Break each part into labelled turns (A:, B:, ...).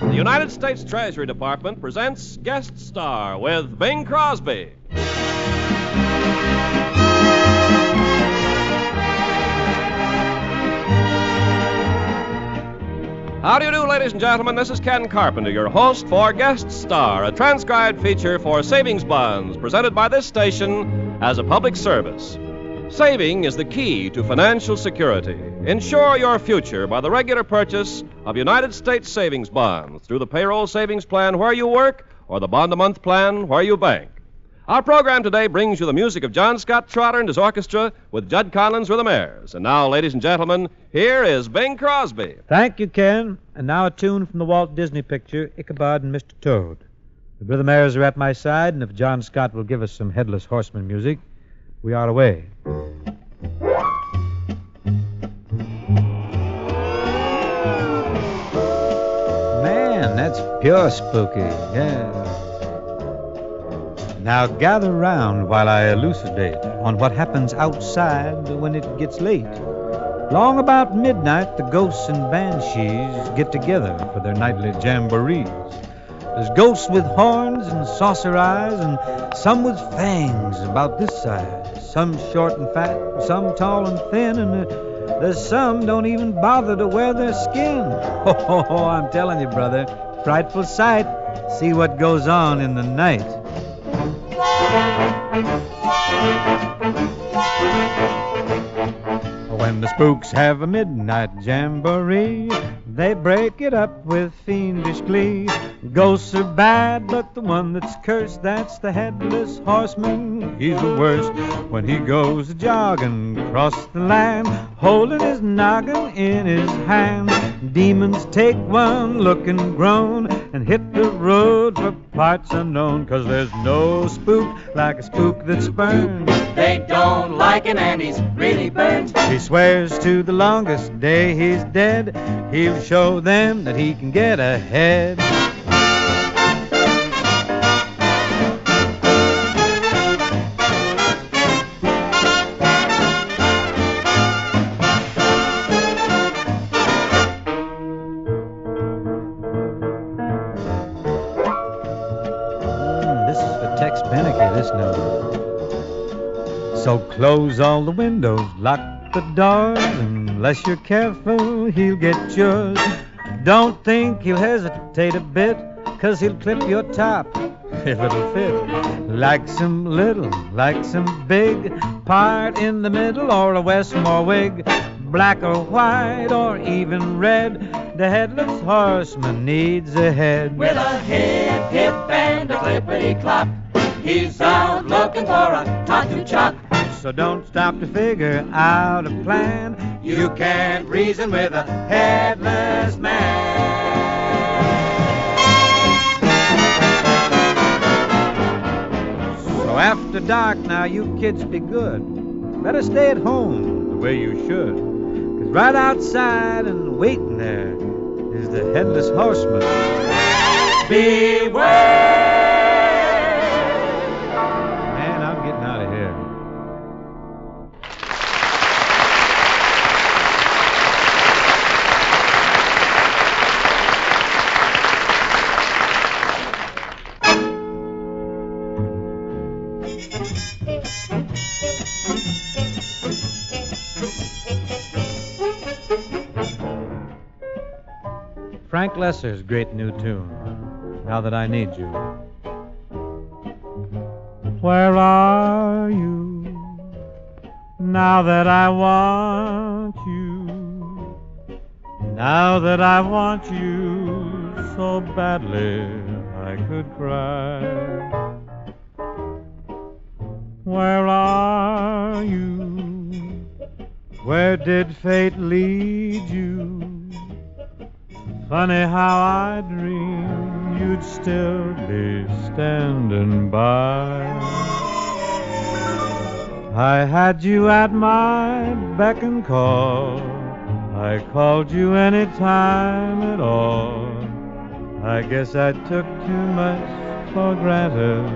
A: The United States Treasury Department presents Guest Star with Bing Crosby. How do you do, ladies and gentlemen? This is Ken Carpenter, your host for Guest Star, a transcribed feature for savings bonds presented by this station as a public service. Saving is the key to financial security. Ensure your future by the regular purchase of United States savings bonds through the payroll savings plan where you work or the bond a month plan where you bank. Our program today brings you the music of John Scott Trotter and his orchestra with Jud Conlon with the airs. And now, ladies and gentlemen, here is Bing Crosby.
B: Thank you, Ken. And now a tune from the Walt Disney picture, Ichabod and Mr. Toad. The Rhythmaires are at my side, and if John Scott will give us some Headless Horseman music, we are away. Man, that's pure spooky. Yeah. Now gather round while I elucidate on what happens outside when it gets late. Long about midnight, the ghosts and banshees get together for their nightly jamborees. There's ghosts with horns and saucer eyes, and some with fangs about this size. Some short and fat, some tall and thin, and uh, there's some don't even bother to wear their skin. Oh, I'm telling you, brother, frightful sight. See what goes on in the night. When the spooks have a midnight jamboree, they break it up with fiendish glee. Ghosts are bad, but the one that's cursed, that's the headless horseman. He's the worst when he goes jogging across the land, holding his noggin in his hand. Demons take one look and groan and hit the road for parts unknown, 'cause there's no spook like a spook that's burned.
C: They don't like him and he's really burned.
B: He swears to the longest day he's dead, he'll show them that he can get ahead. Mm, this is for Tex Beneke, this note. So close all the windows, lock the doors. Unless you're careful, he'll get yours. Don't think he'll hesitate a bit, cause he'll clip your top if it'll fit. Like some little, like some big, part in the middle, or a Westmore wig. Black or white, or even red, the headless horseman needs a head.
C: With a hip, hip, and a clippity clop. He's out looking for a tattoo chop.
B: So don't stop to figure out a plan.
C: You can't reason with a headless man.
B: So after dark now, you kids be good. Better stay at home the way you should. 'Cause right outside and waiting there is the headless horseman.
C: Beware!
B: Frank Loesser's great new tune, Now That I Need You. Where are you now that I want you? Now that I want you so badly I could cry. Where are you? Where did fate lead you? Funny how I dream you'd still be standing by. I had you at my beck and call. I called you any time at all. I guess I took too much for granted.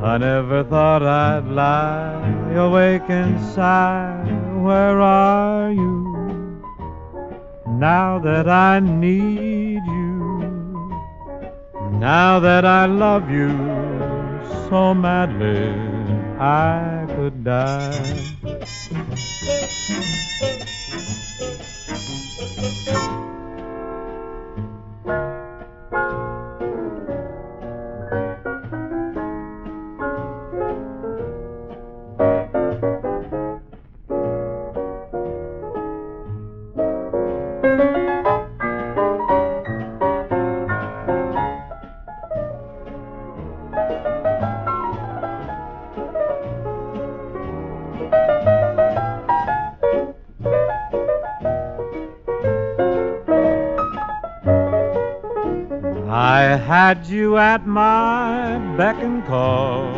B: I never thought I'd lie awake and sigh. Where are you now that I need you? Now that I love you so madly, I could die. I had you at my beck and call,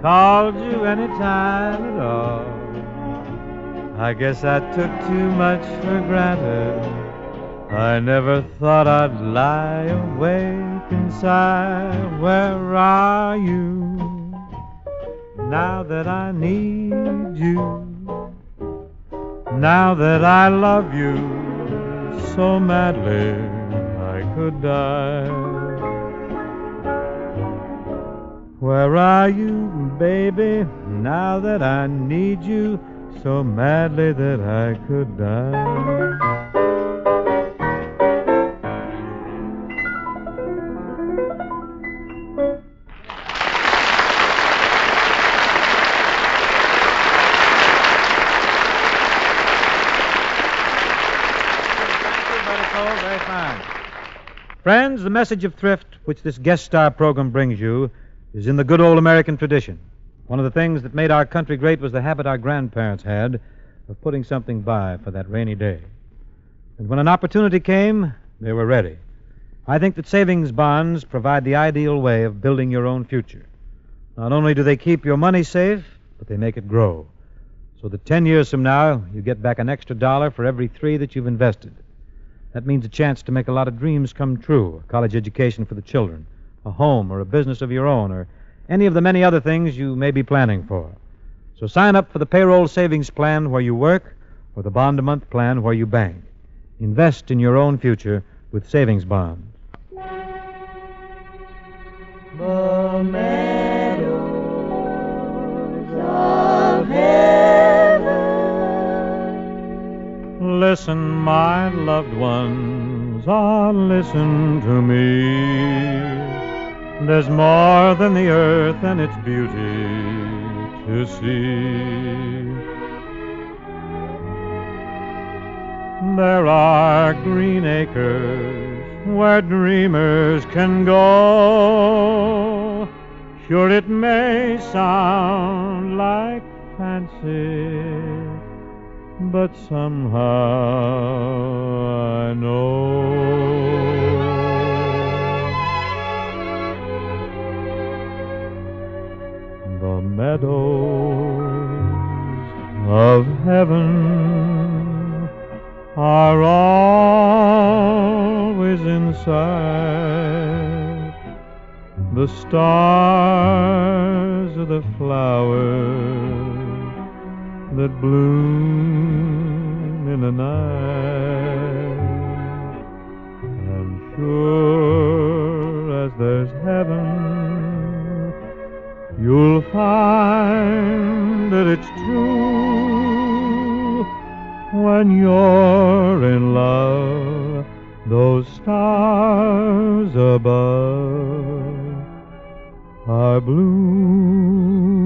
B: called you any time at all. I guess I took too much for granted. I never thought I'd lie awake and sigh. Where are you now that I need you? Now that I love you so madly, could die. Where are you, baby, now that I need you so madly that I could die? Very fine. Friends, the message of thrift which this guest star program brings you is in the good old American tradition. One of the things that made our country great was the habit our grandparents had of putting something by for that rainy day. And when an opportunity came, they were ready. I think that savings bonds provide the ideal way of building your own future. Not only do they keep your money safe, but they make it grow. So that 10 years from now, you get back an extra dollar for every three that you've invested. That means a chance to make a lot of dreams come true a college education for the children, a home, or a business of your own, or any of the many other things you may be planning for. So sign up for the payroll savings plan where you work or the bond a month plan where you bank. Invest in your own future with savings bonds.
C: The meadows
B: Listen, my loved ones, ah, listen to me. There's more than the earth and its beauty to see. There are green acres where dreamers can go. Sure, it may sound like fancy, but somehow I know the meadows of heaven are always in sight. The stars of the flowers that bloom in the night. And sure as there's heaven, you'll find that it's true when you're in love. Those stars above are blooming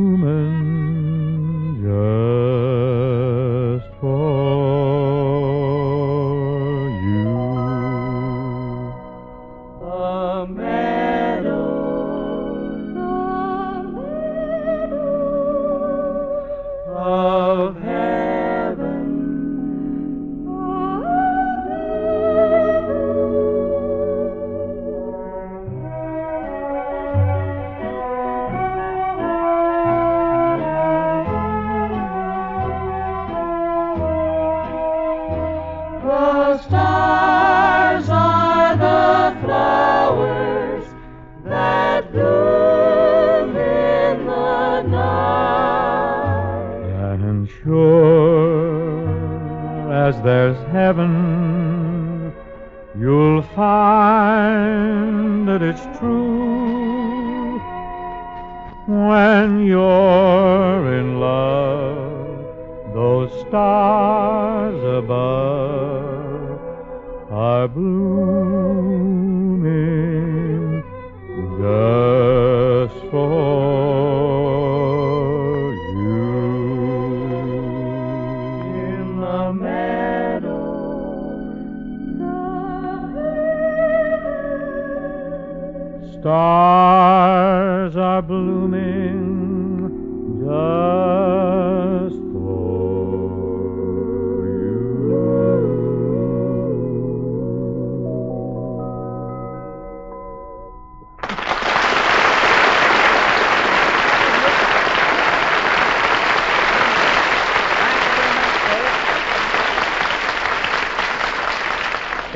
B: sure as there's heaven, you'll find that it's true. When you're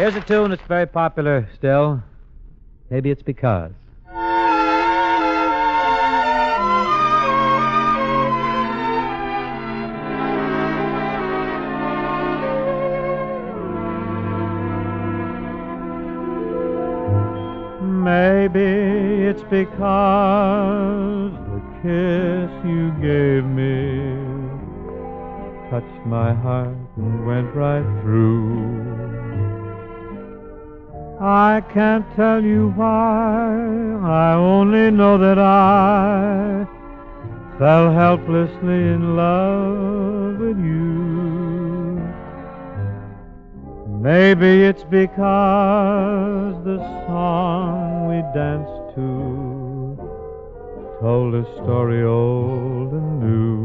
B: Here's a tune that's very popular still. Maybe it's because. Maybe it's because the kiss you gave me touched my heart and went right through. I can't tell you why, I only know that I fell helplessly in love with you. Maybe it's because the song we danced to told a story old and new.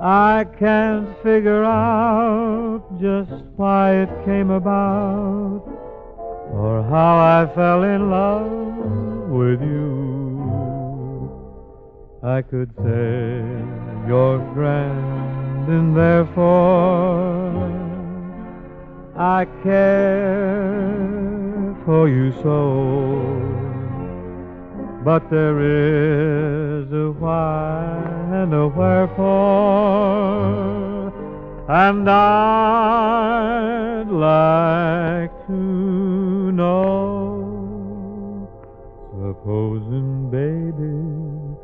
B: I can't figure out just why it came about or how I fell in love with you. I could say you're grand and therefore I care for you so. But there is a why and a wherefore, and I'd like to know. Supposing, baby,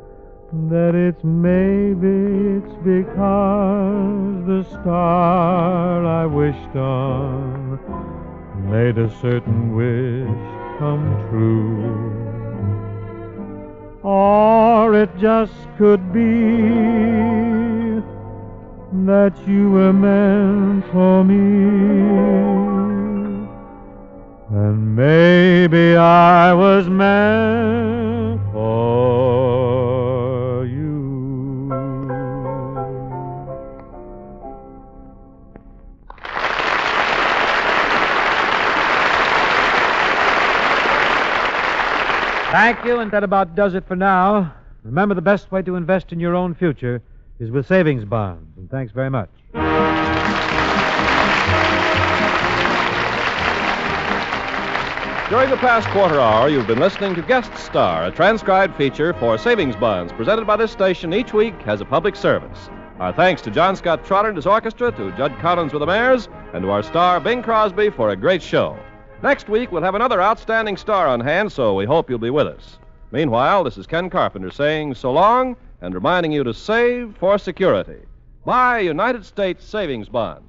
B: that it's maybe it's because the star I wished on made a certain wish come true. Or it just could be that you were meant for me. And maybe I was meant You, and that about does it for now. Remember, the best way to invest in your own future is with savings bonds. And thanks very much.
A: During the past quarter hour, you've been listening to Guest Star, a transcribed feature for savings bonds presented by this station each week as a public service. Our thanks to John Scott Trotter and his orchestra, to Jud Conlon with the Mares, and to our star, Bing Crosby, for a great show. Next week, we'll have another outstanding star on hand, so we hope you'll be with us. Meanwhile, this is Ken Carpenter saying so long and reminding you to save for security. Buy United States savings bonds.